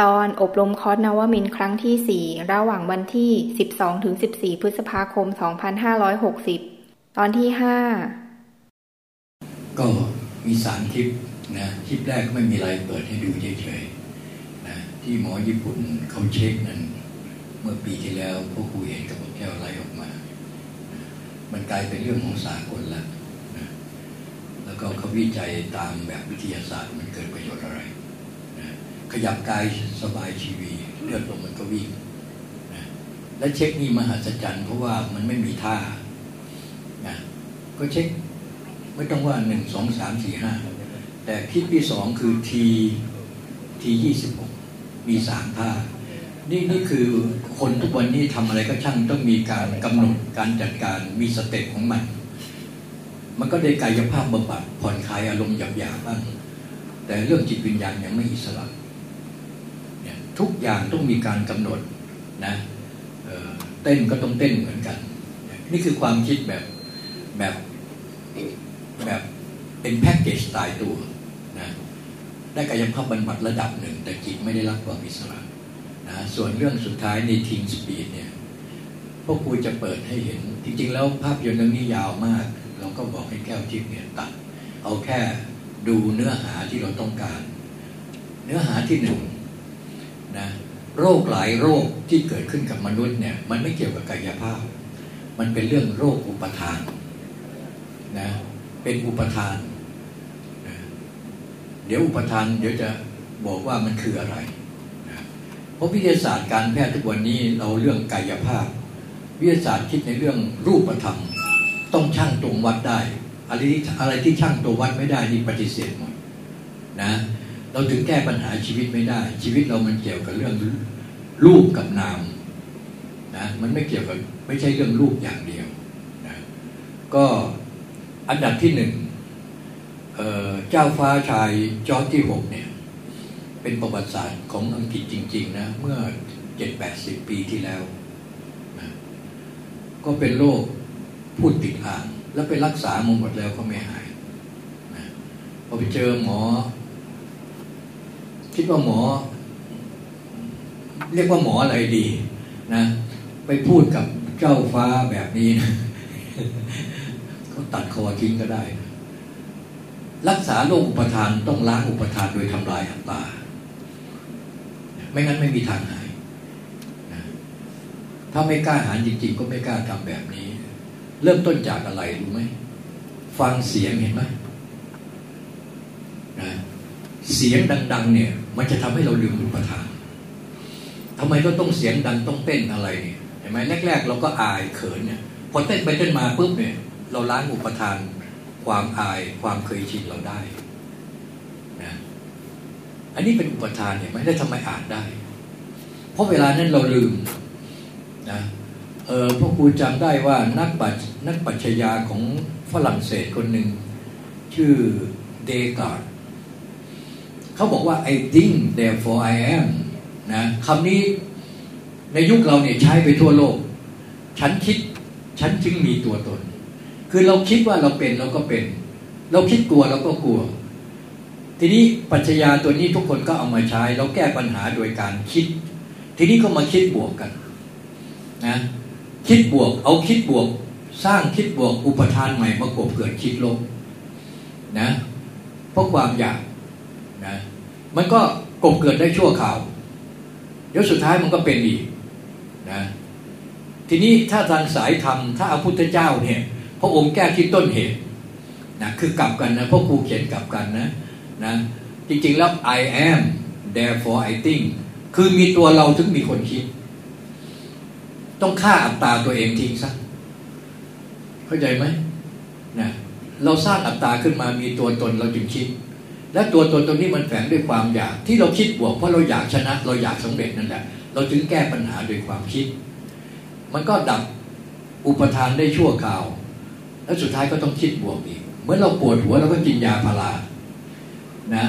ตอนอบรมคอร์สนวมินครั้งที่ 4 ระหว่างวันที่ 12-14 พฤษภาคม 2560 ตอนที่ 5 ก็มีสารคลิปนะคลิปแรกไม่มีอะไรเปิดให้ดูเฉยๆนะที่หมอญี่ปุ่นเขาเช็คนั้น เมื่อปีที่แล้วพวกครูเห็นกับพวกแก้วไล่ออกมา มันกลายเป็นเรื่องของสากลแล้วนะแล้วก็เขาวิจัยตามแบบวิทยาศาสตร์มันเกิดประโยชน์อะไร ขยับกายสบายชีวีเลือดลมมันก็วิ่งนะและเช็คนี่มหัศจรรย์เพราะว่ามันไม่มีท่านะก็เช็คไม่ต้องว่าหนึ่งสองสามสี่ห้าแต่คลิปที่สองคือทีทียี่สิบหกมีสามท่า นี่นี่คือคนทุกวันนี้ทำอะไรก็ช่างต้องมีการกำหนดการจัดการมีสเต็ปของมัน มันก็ได้กายภาพบำบัดผ่อนคลายอารมณ์หยาบๆบ้างแต่เรื่องจิตวิญญาณยังไม่อิสระ ทุกอย่างต้องมีการกำหนดนะเต้นก็ต้องเต้นเหมือนกัน นี่คือความคิดแบบแบบแบบเป็นแพ็กเกจตายตัวนะได้กายภาพบรรบัดระดับหนึ่ง แต่จิตไม่ได้รับความอิสระนะส่วนเรื่องสุดท้ายในทีงสปีดเนี่ยพวกครูจะเปิดให้เห็น จริง ๆ แล้วภาพยนตร์เรื่องนี้ยาวมาก เราก็บอกให้แก้วทิพย์เนี่ยตัด เอาแค่ดูเนื้อหาที่เราต้องการ เนื้อหาที่หนึ่ง นะโรคหลายโรคที่เกิดขึ้นกับมนุษย์เนี่ยมันไม่เกี่ยวกับกายภาพ มันเป็นเรื่องโรคอุปทานนะเป็นอุปทานนะเดี๋ยวอุปทานเดี๋ยวจะบอกว่ามันคืออะไรนะเพราะวิทยาศาสตร์การแพทย์ทุกวันนี้เราเรื่องกายภาพ วิทยาศาสตร์คิดในเรื่องรูปธรรม ต้องช่างตรงวัดได้อะไรที่อะไรที่ช่างตัววัดไม่ได้นี่ปฏิเสธหมดนะ เราถึงแก้ปัญหาชีวิตไม่ได้ ชีวิตเรามันเกี่ยวกับเรื่องรูปกับนามนะมันไม่เกี่ยวกับไม่ใช่เรื่องรูปอย่างเดียวนะก็อันดับที่หนึ่งเจ้าฟ้าชายจอร์จที่หกเนี่ย เป็นประวัติศาสตร์ของอังกฤษจริง ๆ นะ เมื่อเจ็ดแปดสิบปีที่แล้วนะก็เป็นโรคพูดติดอ่าง แล้วไปรักษามาหมดแล้วก็ไม่หายนะพอไปเจอหมอ คิดว่าหมอ เรียกว่าหมออะไรดี นะไปพูดกับเจ้าฟ้าแบบนี้นะเขาตัดคอทิ้งก็ได้ รักษาโรคอุปทานต้องล้างอุปทานโดยทำลายอัตตา ไม่งั้นไม่มีทางหายนะถ้าไม่กล้าหารจริงๆ ก็ไม่กล้าทำแบบนี้ เริ่มต้นจากอะไรรู้ไหม ฟังเสียงเห็นไหมนะ เสียงดัง ๆ เนี่ย มันจะทำให้เราลืมอุปทานทำไมก็ต้องเสียงดังต้องเต้นอะไรเนี่ยเห็นไหมแรก ๆ เราก็อายเขินเนี่ยพอเต้นไปเต้นมาปุ๊บเนี่ย เราล้างอุปทาน ความอายความเคยชินเราได้นะอันนี้เป็นอุปทานเนี่ยไม่ได้ทำไมอ่านได้ เพราะเวลานั้นเราลืมนะเออพวกครูจำได้ว่านักปัจนักปัชญาของฝรั่งเศสคนหนึ่งชื่อเดกาด เขาบอกว่า I think therefore I am นะคำนี้ในยุคเราเนี่ยใช้ไปทั่วโลก ฉันคิด ฉันจึงมีตัวตน คือเราคิดว่าเราเป็นเราก็เป็น เราคิดกลัวเราก็กลัว ทีนี้ปัญญาตัวนี้ทุกคนก็เอามาใช้ เราแก้ปัญหาโดยการคิด ทีนี้ก็มาคิดบวกกันนะคิดบวก เอาคิดบวก สร้างคิดบวกอุปทานใหม่มากบเกิดคิดลบนะเพราะความอยาก มันก็กบเกิดได้ชั่วข่าว เดี๋ยวสุดท้ายมันก็เป็นอีกนะทีนี้ถ้าทางสายธรรมถ้าอาพุทธเจ้าเนี่ยพระองค์แก้ที่ต้นเหตุนะคือกลับกันนะพระครูเขียนกลับกันนะนะจริงๆแล้ว I am therefore I think คือมีตัวเราถึงมีคนคิด ต้องฆ่าอัตตาตัวเองทิ้งซะเข้าใจไหมนะเราสร้างอัตตาขึ้นมามีตัวตนเราจึงคิด และตัวตนตรงนี้มันแฝงด้วยความอยาก ที่เราคิดบวกเพราะเราอยากชนะ เราอยากสำเร็จนั่นแหละ เราจึงแก้ปัญหาโดยความคิด มันก็ดับอุปทานได้ชั่วคราว แล้วสุดท้ายก็ต้องคิดบวกอีกเมื่อเราปวดหัวเราก็กินยาพารานะ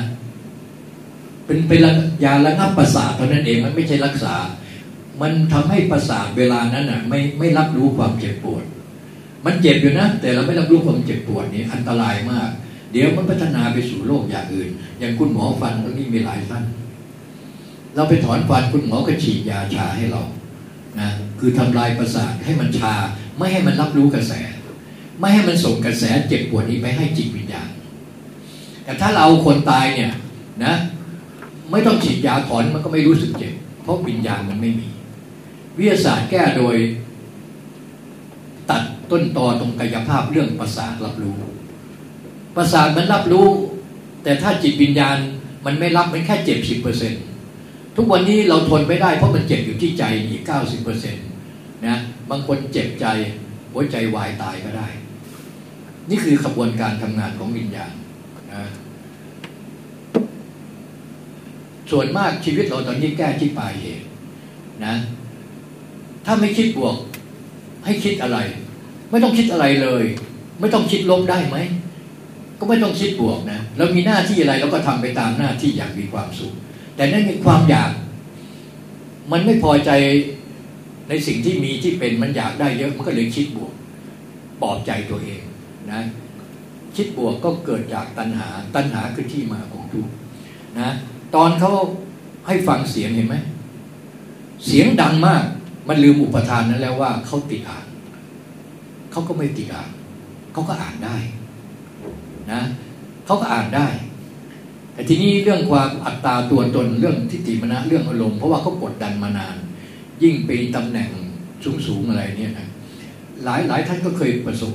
เป็นเป็นยาระงับประสาทเท่านั้นเองมันไม่ใช่รักษา มันทำให้ประสาทเวลานั้นอะ ไม่ไม่รับรู้ความเจ็บปวด มันเจ็บอยู่นะแต่เราไม่รับรู้ความเจ็บปวดนี่อันตรายมาก เดี๋ยวมันพัฒนาไปสู่โรคอย่างอื่น อย่างคุณหมอฟันตรงนี้มีหลายท่านเราไปถอนฟันคุณหมอก็ฉีดยาชาให้เรานะคือทำลายประสาทให้มันชา ไม่ให้มันรับรู้กระแส ไม่ให้มันส่งกระแสเจ็บปวดนี้ไปให้จิตวิญญาณแต่ถ้าเราคนตายเนี่ยนะไม่ต้องฉีดยาถอนมันก็ไม่รู้สึกเจ็บ เพราะวิญญาณมันไม่มี วิทยาศาสตร์แก้โดย ตัดต้นตอตรงกายภาพเรื่องประสาทรับรู้ ประสาทมันรับรู้ แต่ถ้าจิตวิญญาณมันไม่รับมันแค่เจ็บสิบเปอร์เซ็นทุกวันนี้เราทนไม่ได้เพราะมันเจ็บอยู่ที่ใจอีกเก้าสิบเปอร์เซ็นต์นะบางคนเจ็บใจหัวใจวายตายก็ได้ นี่คือขบวนการทำงานของวิญญาณนะส่วนมากชีวิตเราตอนนี้แก้ที่ปลายเหตุนะถ้าไม่คิดบวก ให้คิดอะไร ไม่ต้องคิดอะไรเลย ไม่ต้องคิดลบได้ไหม ก็ไม่ต้องคิดบวกนะเรามีหน้าที่อะไรเราก็ทำไปตามหน้าที่อย่างมีความสุข แต่นั่นมีความอยาก มันไม่พอใจในสิ่งที่มีที่เป็นมันอยากได้เยอะมันก็เลยคิดบวกปลอบใจตัวเองนะคิดบวกก็เกิดจากตัณหา ตัณหาคือที่มาของทุกข์นะตอนเขาให้ฟังเสียงเห็นไหมเสียงดังมาก มันลืมอุปทานนั้นแล้วว่าเขาติดอ่านเขาก็ไม่ติดอ่านเขาก็อ่านได้ นะเขาก็อ่านได้ แต่ทีนี้เรื่องความอัตตาตัวตนเรื่องทิฏฐิมณะเรื่องอารมณ์เพราะว่าเขากดดันมานาน ยิ่งเป็นตำแหน่งสูงๆอะไรเนี่ยนะหลายหลายท่านก็เคยประสบ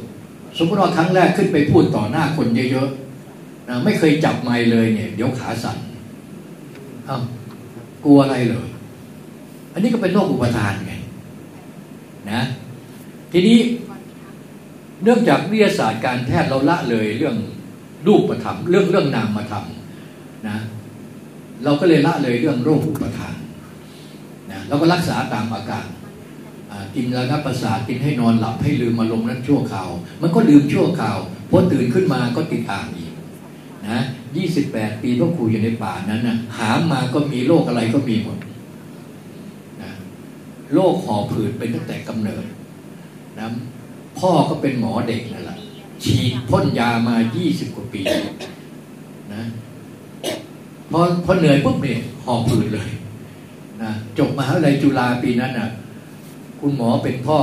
สมมติว่าครั้งแรกขึ้นไปพูดต่อหน้าคนเยอะๆนะไม่เคยจับไม้เลยเนี่ย เดี๋ยวขาสั่นอ้าวกลัวอะไรเลย อันนี้ก็เป็นโรคอุปทานไงนะ ทีนี้เนื่องจากวิทยาศาสตร์การแพทย์เราละเลยเรื่อง รูปประธรรมเรื่องเรื่องนามมาทำนะเราก็เลยละเลยเรื่องโรคอุปทานนะเราก็รักษาตามอาการกินระงับประสาทกินให้นอนหลับให้ลืมมาลงนั้นชั่วคราว มันก็ลืมชั่วคราวพอตื่นขึ้นมาก็ติดอ่างอีกนะยี่สิบแปดปีพ่อครูอยู่ในป่านั้นนะหามาก็มีโรคอะไรก็มีหมดนะโรคหอบผืดเป็นตั้งแต่กำเนิดนะพ่อก็เป็นหมอเด็กนั่นแหละ ฉีดพ่นยามายี่สิบกว่าปีนะพอพอเหนื่อยปุ๊บเนี่ยหอบผืดเลยนะจบมหาวิทยาลัยจุฬาปีนั้นนะคุณหมอเป็นพ่อ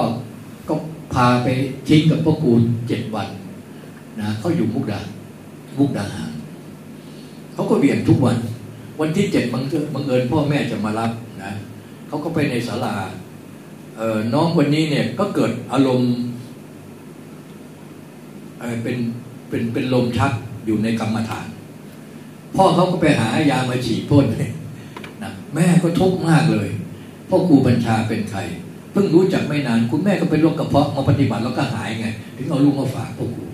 ก็พาไปทิ้งกับพ่อครูเจ็ดวันนะเขาอยู่มุกดามุกดาหารเขาก็เวียนทุกวัน วันที่เจ็ดบังเอิญบังเอิญพ่อแม่จะมารับนะเขาก็ไปในศาลาน้องคนนี้เนี่ยก็เกิดอารมณ์ เป็นเป็นเป็นลมชักอยู่ในกรรมฐาน พ่อเขาก็ไปหายามาฉีดพ่นนะแม่ก็ทุกข์มากเลยพ่อครูบัญชาเป็นใครเพิ่งรู้จักไม่นาน คุณแม่ก็เป็นโรคกระเพาะมาปฏิบัติแล้วก็หายไง ถึงเอาลูกมาฝากพ่อครู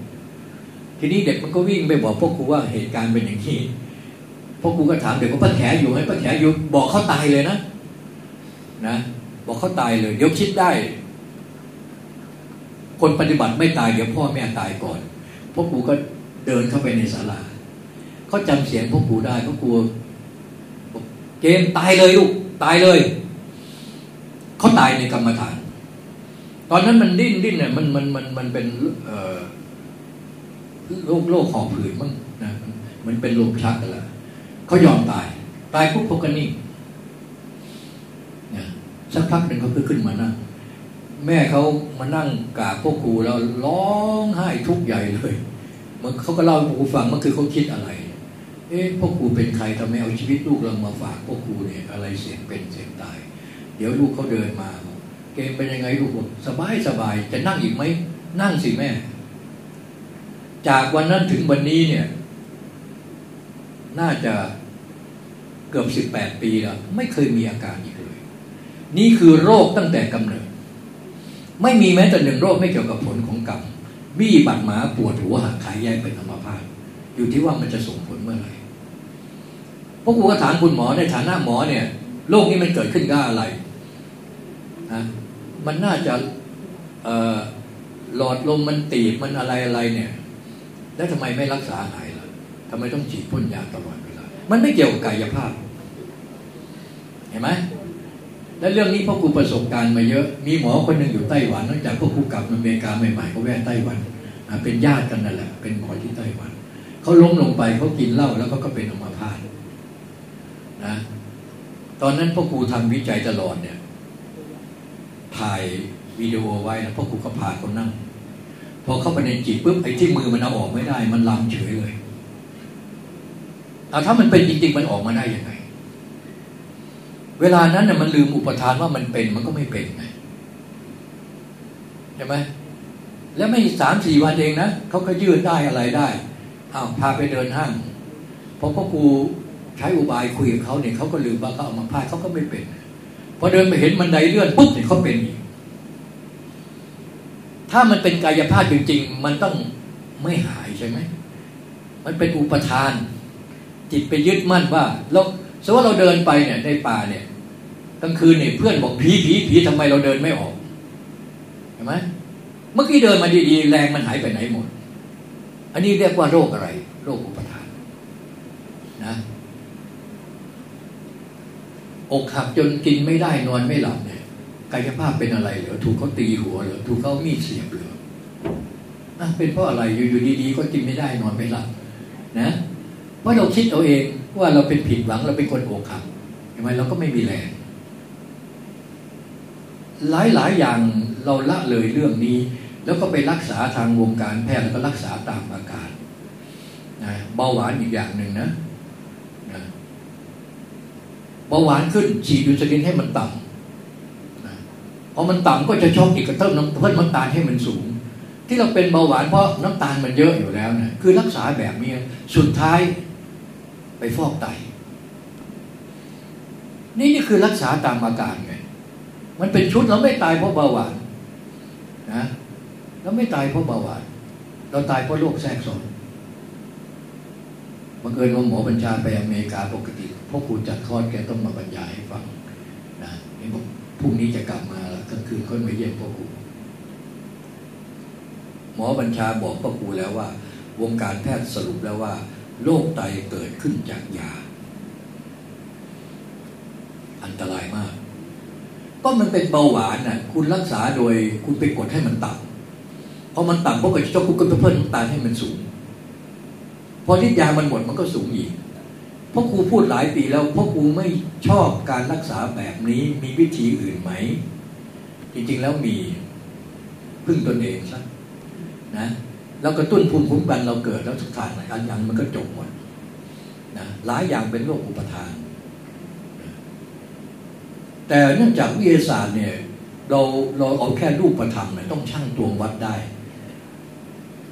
ทีนี้เด็กมันก็วิ่งไปบอกพ่อครูว่าเหตุการณ์เป็นอย่างนี้พ่อครูก็ถามเด็กว่าป้าแขอยู่ไหมป้าแขอยู่บอกเขาตายเลยนะนะ บอกเขาตายเลย เดี๋ยวคิดได้ คนปฏิบัติไม่ตายเดี๋ยวพ่อแม่ตายก่อนพ่อครูก็เดินเข้าไปในศาลาเขาจำเสียงพ่อครูได้พ่อครูเกมตายเลยลูกตายเลยเขาตายในกรรมฐาน ตอนนั้นมันดิ้นดิ้นเนี่ยมันมันมันมันเป็นโรคโรคหอบผืดมั้งนะมันเป็นลมชักกันละเขายอมตาย ตายปุ๊บพวกกันนิ่งสักพักหนึ่งเขาก็ขึ้นมานั่ง แม่เขามานั่งกราบพ่อครูแล้วร้องไห้ทุกใหญ่เลยมันเขาก็เล่าให้ครูฟังมันคือเขาคิดอะไร เอ๊ะพ่อครูเป็นใครทำไมเอาชีวิตลูกเรามาฝากพ่อครูเนี่ยอะไรเสียงเป็นเสียงตาย เดี๋ยวลูกเขาเดินมาเกมเป็นยังไงลูกบอกสบายสบายจะนั่งอีกไหมนั่งสิแม่ จากวันนั้นถึงวันนี้เนี่ย น่าจะเกือบสิบแปดปีแล้วไม่เคยมีอาการอีกเลย นี่คือโรคตั้งแต่กำเนิด ไม่มีแม้แต่หนึ่งโรคไม่เกี่ยวกับผลของกรรมบี้บัดหมาปวดหัวหักขายแยกเป็นอัมพาตอยู่ที่ว่ามันจะส่งผลเมื่อไหร่พวกกูก็ถามคุณหมอในฐานะหมอเนี่ยโรคนี้มันเกิดขึ้นได้อะไรนะมันน่าจะหลอดลมมันตีบมันอะไรอะไรเนี่ย แล้วทำไมไม่รักษาหายล่ะทำไมต้องฉีดพ่นยาตลอดเวลา มันไม่เกี่ยวกับกายภาพ เห็นไหม และเรื่องนี้พ่อครูประสบการณ์มาเยอะ มีหมอคนหนึ่งอยู่ไต้หวันนอกจากพ่อครูกลับอเมริกาใหม่ๆเขาแวะไต้หวันเป็นญาติกันนั่นแหละ เป็นหมอที่ไต้หวันเขาล้มลงไปเขากินเหล้าแล้วเขาก็เป็นอัมาพาตนะ ตอนนั้นพ่อครูทำวิจัยตลอดเนี่ย ถ่ายวิดีโอไว้แล้วพ่อครูก็พาคนนั่งพอเข้าไปในจิตปุ๊บไอ้ที่มือมันเอาออกไม่ได้ มันลำเฉยเลยเอาถ้ามันเป็นจริงๆมันออกมาได้ยังไง เวลานั้นน่ยมันลืมอุปทานว่ามันเป็นมันก็ไม่เป็นไงใช่ไหมแล้วไม่สามสี่วันเองนะเขาก็ยืดได้อะไรได้อ้าวพาไปเดินห้างพอพ่อครูใช้อุบายคุยกับเขาเนี่ยเขาก็ลืมว่าเขาเอามาพาดเขาก็ไม่เป็นพอเดินไปเห็นมันไดเลื่อนปุ๊บเนี่ยเขาเป็นอีกถ้ามันเป็นกายภาพจริง ๆ มันต้องไม่หายใช่ไหมมันเป็นอุปทาน จิตไปยึดมั่นว่าเรา สมมติว่าเราเดินไปเนี่ยในป่าเนี่ยกลางคืนเนี่ยเพื่อนบอกผีผีผีทำไมเราเดินไม่ออกเห็นไหมเมื่อกี้เดินมาดีๆ แรงมันหายไปไหนหมด อันนี้เรียกว่าโรคอะไร โรคอุปทานนะอกหักจนกินไม่ได้นอนไม่หลับเนี่ยกายภาพเป็นอะไรเหรอถูกเขาตีหัวเหรอถูกเขามีดเสียบเหรออะเป็นเพราะอะไรอยู่ๆดีๆ ก็กินไม่ได้นอนไม่หลับนะ เพราะเราคิดเอาเองว่าเราเป็นผิดหวังเราเป็นคนอกหักเห็นไหมเราก็ไม่มีแรงหลายหลายอย่างเราละเลยเรื่องนี้ แล้วก็ไปรักษาทางวงการแพทย์แล้วก็รักษาตามอาการนะเบาหวานอีกอย่างหนึ่งนะนะเบาหวานขึ้นฉีดอินซูลินให้มันต่ำนะพอมันต่ำก็จะช็อกอีกกระเพิ่มน้ำเพิ่มน้ำตาลให้มันสูง ที่เราเป็นเบาหวานเพราะน้ำตาลมันเยอะอยู่แล้วนะคือรักษาแบบนี้สุดท้าย ไปฟอกไต นี่นี่คือรักษาตามอาการไง มันเป็นชุดเราไม่ตายเพราะเบาหวานนะเราไม่ตายเพราะเบาหวาน เราตายเพราะโรคแทรกซ้อนบังเอิญว่าหมอบัญชาไปอเมริกาปกติพ่อครูจัดคอร์สแกต้องมาบรรยายให้ฟังนะนี่บอกพรุ่งนี้จะกลับมาแล้วกลางคืนค่อยมาเยี่ยมพ่อครูหมอบัญชาบอกพ่อครูแล้วว่า วงการแพทย์สรุปแล้วว่า โรคไตเกิดขึ้นจากยา อันตรายมาก ก็มันเป็นเบาหวานน่ะ คุณรักษาโดยคุณไปกดให้มันต่ำพอมันต่ำพวกก็จะคุณก็เพิ่มน้ำตาลให้มันสูง พอทิศยามันหมดมันก็สูงอีกเพ่อครูพูดหลายปีแล้วเพ่อครูไม่ชอบการรักษาแบบนี้มีวิธีอื่นไหม จริงๆแล้วมีพึ่งตนเองซะนะ เรากระตุ้นภูมิคุ้มกันเราเกิดแล้วทุกทานอันยังมันก็จบหมดนะหลายอย่างเป็นโรคอุปาทาน แต่เนื่องจากวิทยาศาสตร์เนี่ย เราเราเอาแค่รูปธรรมเนี่ยต้องชั่งตวงวัดได้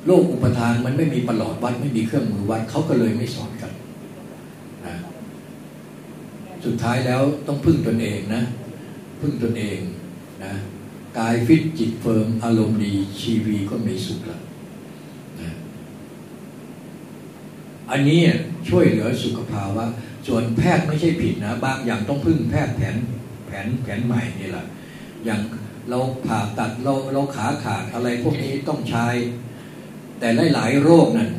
โรคอุปาทานมันไม่มีประหลอดวัดไม่มีเครื่องมือวัดเขาก็เลยไม่สอนกันนะสุดท้ายแล้วต้องพึ่งตนเองนะ พึ่งตนเองนะกายฟิตจิต firm อารมณ์ดีชีวีก็มีสุขแล้วนะ อันนี้ช่วยเหลือสุขภาวะ ส่วนแพทย์ไม่ใช่ผิดนะ บางอย่างต้องพึ่งแพทย์แผนแผนแผนใหม่นี่แหละ อย่างเราผ่าตัดเราเราขาขาดอะไรพวกนี้ต้องใช้ แต่หลาย ๆ โรคนั้น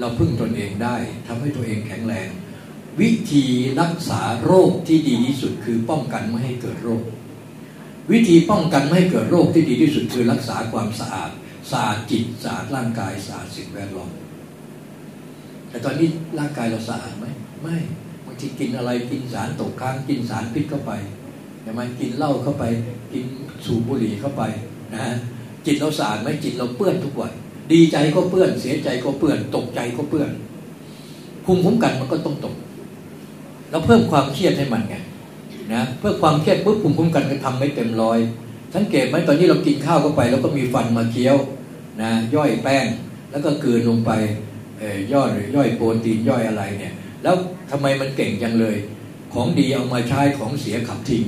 เราพึ่งตนเองได้ทำให้ตัวเองแข็งแรง วิธีรักษาโรคที่ดีที่สุดคือป้องกันไม่ให้เกิดโรค วิธีป้องกันไม่ให้เกิดโรคที่ดีที่สุดคือรักษาความสะอาดสะอาดจิตสะอาดร่างกายสะอาดสิ่งแวดล้อม แต่ตอนนี้ร่างกายเราสะอาดไหมไม่บางทีกินอะไรกินสารตกค้างกินสารพิษเข้าไปใช่ไหมกินเหล้าเข้าไป กินสูบบุหรี่เข้าไปนะฮะจิตเราสะอาดไหมจิตเราเปื้อนทุกวันดีใจก็เปื้อน เสียใจก็เปื้อน ตกใจก็เปื้อนภูมิคุ้มกันมันก็ต้องตกเราเพิ่มความเครียดให้มันไงนะเพื่อความเครียดปุ๊บภูมิคุ้มกันก็ทำไม่เต็มร้อยสังเกตไหมตอนนี้เรากินข้าวเข้าไป แล้วก็มีฟันมาเคี้ยวนะย่อยแป้งแล้วก็เกืนลงไป ย่อยย่อยโปรตีนย่อยอะไรเนี่ย แล้วทำไมมันเก่งจังเลย ของดีเอามาใช้ของเสียขับทิ้ง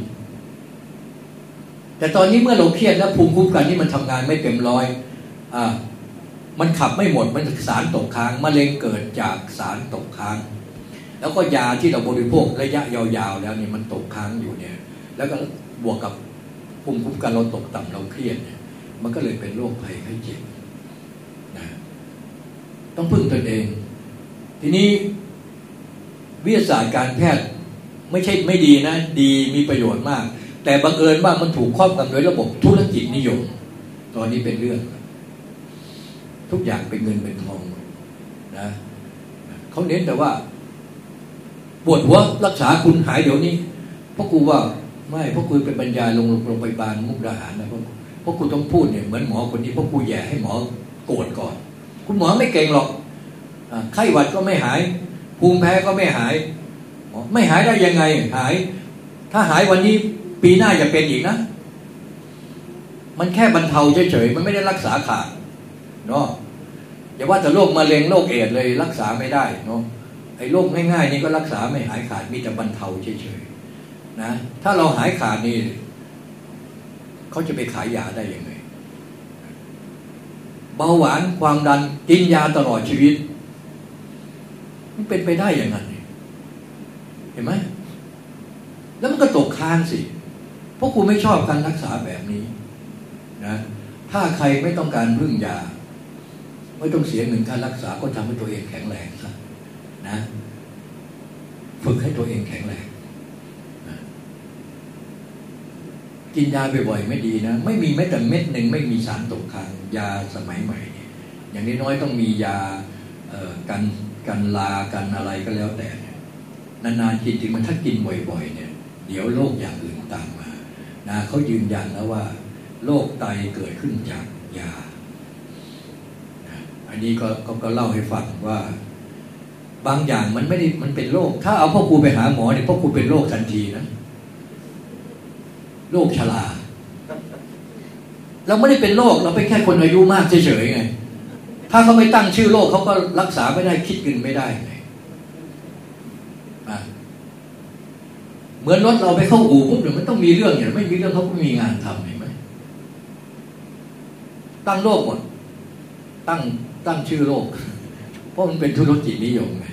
แต่ตอนนี้เมื่อเราเครียดแล้วภูมิคุ้มกันนี่มันทำงานไม่เต็มร้อยอ่ามันขับไม่หมดมันสารตกค้างมะเร็งเกิดจากสารตกค้าง แล้วก็ยาที่เราบริโภคระยะยาวๆ แล้วเนี่ยมันตกค้างอยู่เนี่ย แล้วก็บวกกับภูมิคุ้มกันเราตกต่ำเราเครียดเนี่ยมันก็เลยเป็นโรคภัยไข้เจ็บ ต้องพึ่งตนเอง ทีนี้วิทยาศาสตร์การแพทย์ไม่ใช่ไม่ดีนะ ดีมีประโยชน์มาก แต่บังเอิญว่ามันถูกครอบงำโดยระบบธุรกิจนิยม ตอนนี้เป็นเรื่อง ทุกอย่างเป็นเงินเป็นทองนะเขาเน้นแต่ว่าปวดหัวรักษาคุณหายเดี๋ยวนี้พ่อครูว่าไม่พ่อครูเป็นบรรยายลงโรงพยาบาลมุกดาหารนะพ่อพ่อครูต้องพูดเนี่ยเหมือนหมอคนนี้พ่อครูแย่ให้หมอโกรธก่อน คุณหมอไม่เก่งหรอกไข้หวัดก็ไม่หาย ภูมิแพ้ก็ไม่หาย ไม่หายได้ยังไงหาย ถ้าหายวันนี้ปีหน้าจะเป็นอีกนะ มันแค่บรรเทาเฉยๆมันไม่ได้รักษาขาดเนาะอย่าว่าแต่โรคมะเร็งโรคเอดเลยรักษาไม่ได้เนาะไอ้โรคง่ายๆนี่ก็รักษาไม่หายขาดมีแต่บรรเทาเฉยๆนะ ถ้าเราหายขาดนี่เขาจะไปขายยาได้ยังไง เบาหวานความดันกินยาตลอดชีวิต มันเป็นไปได้อย่างนั้นเห็นไหมแล้วมันก็ตกค้างสิ เพราะกูไม่ชอบการรักษาแบบนี้นะถ้าใครไม่ต้องการพึ่งยา ไม่ต้องเสียเงินการรักษาก็ทำให้ตัวเองแข็งแรงซะนะ ฝึกให้ตัวเองแข็งแรงนะ กินยาบ่อยๆไม่ดีนะ ไม่มีแม้แต่เม็ดหนึ่งไม่มีสารตกค้างยาสมัยใหม่เนี่ยอย่างน้อยๆต้องมียากันกันลากันอะไรก็แล้วแต่นานๆกินจริงมันถ้ากินบ่อยๆเนี่ย เดี๋ยวโรคอย่างอื่นตามมานะเขายืนยันแล้วว่าโรคไตเกิดขึ้นจากยา อันนี้ก็ก็เล่าให้ฟังว่า บางอย่างมันไม่ได้มันเป็นโรคถ้าเอาพ่อครูไปหาหมอเนี่ยพ่อครูเป็นโรคทันทีนะ โรคชราเราไม่ได้เป็นโรคเราเป็นแค่คนอายุมากเฉยๆไง ถ้าเขาไม่ตั้งชื่อโรคเขาก็รักษาไม่ได้คิดเงินไม่ได้ไงเหมือนรถเราไปเข้าอู่ปุ๊บเดี๋ยวมันต้องมีเรื่องอย่างไม่มีเรื่องเขาก็มีงานทำเห็นไหมตั้งโรคหมดตั้งตั้งชื่อโรคเพราะมันเป็นธุรกิจนิยมไง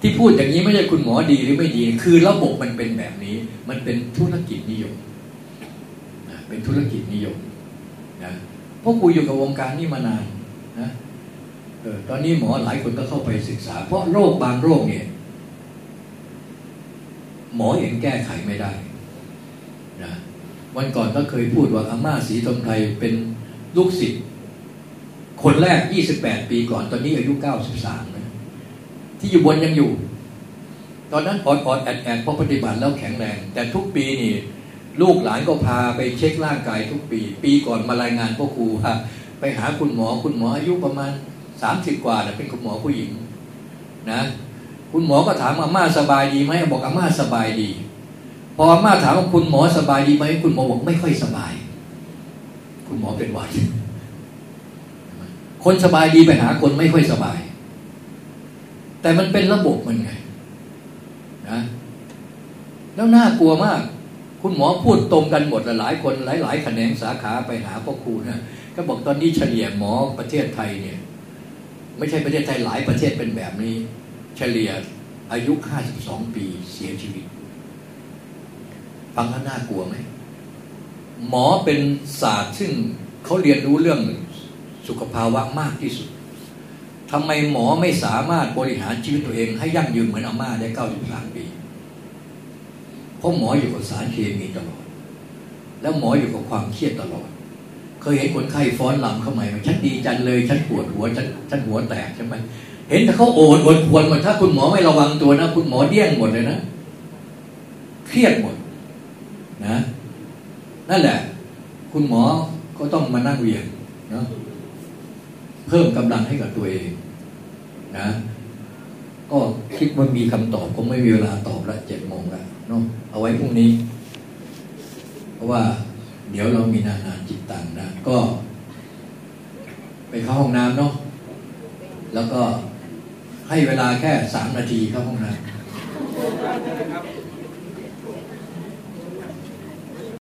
ที่พูดอย่างนี้ไม่ใช่คุณหมอดีหรือไม่ดี คือระบบมันเป็นแบบนี้ มันเป็นธุรกิจนิยม เป็นธุรกิจนิยมนะพวกกูอยู่กับวงการนี้มานานนะออตอนนี้หมอหลายคนก็เข้าไปศึกษา เพราะโรคบางโรคเนี่ย หมอเองแก้ไขไม่ได้นะวันก่อนก็เคยพูดว่าอาม่าสีทมไทยเป็นลูกศิษย์คนแรก 28 ปีก่อน ตอนนี้อายุ 93นะที่อยู่บนยังอยู่ ตอนนั้นอดอดแอดแอดเพอปฏิบัติแล้วแข็งแรง แต่ทุกปีนี่ ลูกหลานก็พาไปเช็คร่างกายทุกปี ปีก่อนมารายงานพ่อครูฮะไปหาคุณหมอคุณหมออายุประมาณ30กว่าเป็นคุณหมอผู้หญิงนะ คุณหมอก็ถามอาม่าสบายดีไหมบอกอาม่าสบายดี พออาม่าถามว่าคุณหมอสบายดีไหมคุณหมอบอกไม่ค่อยสบาย คุณหมอเป็นหวัดคนสบายดีไปหาคนไม่ค่อยสบาย แต่มันเป็นระบบมันไงนะแล้วน่ากลัวมาก คุณหมอพูดตรงกันหมดหลายคนหลายๆแขนงสาขาไปหาพ่อครูนะก็บอกตอนนี้เฉลี่ยหมอประเทศไทยเนี่ย ไม่ใช่ประเทศไทยหลายประเทศเป็นแบบนี้ เฉลี่ยอายุ 52 ปีเสียชีวิต ฟังแล้วน่ากลัวไหมหมอเป็นศาสตร์ซึ่งเขาเรียนรู้เรื่องสุขภาวะมากที่สุดทำไมหมอไม่สามารถบริหารชีวิตตัวเองให้ยั่งยืนเหมือนอาม่าได้ 93 ปี เพราะหมออยู่กับสารเคมีตลอด แล้วหมออยู่กับความเครียดตลอด เคยเห็นคนไข้ฟ้อนลำเข้ามาไหมฉันดีจังเลยฉันปวดหัวฉันฉันหัวแตกใช่ไหมเห็นแต่เขาโอดอดควรหมดถ้าคุณหมอไม่ระวังตัวนะ คุณหมอเดี้ยงหมดเลยนะเครียดหมดนะนั่นแหละ คุณหมอก็ต้องมานั่งเวียนเนาะเพิ่มกำลังให้กับตัวเองนะก็คิดว่ามีคำตอบก็ไม่มีเวลาตอบละเจ็ดโมงละเนาะ เอาไว้พรุ่งนี้ เพราะว่าเดี๋ยวเรามีนานาจิตตังนะก็ ไปเข้าห้องน้ำเนาะแล้วก็ให้เวลาแค่สามนาทีเข้าห้องน้ำ